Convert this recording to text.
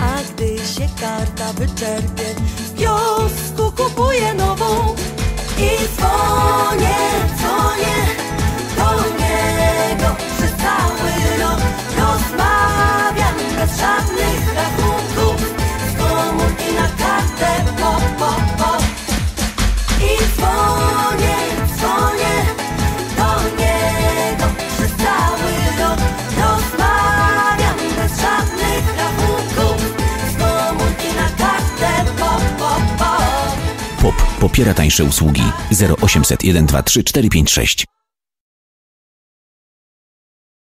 a gdy się karta wyczerpie, pop POP popiera tańsze usługi 0800 123 456.